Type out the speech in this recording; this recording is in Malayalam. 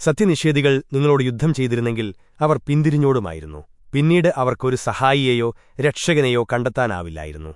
സത്യനിഷേധികൾ നിങ്ങളോട് യുദ്ധം ചെയ്തിരുന്നെങ്കിൽ അവർ പിന്തിരിഞ്ഞോടുമായിരുന്നു. പിന്നീട് അവർക്കൊരു സഹായിയെയോ രക്ഷകനെയോ കണ്ടെത്താനാവില്ലായിരുന്നു.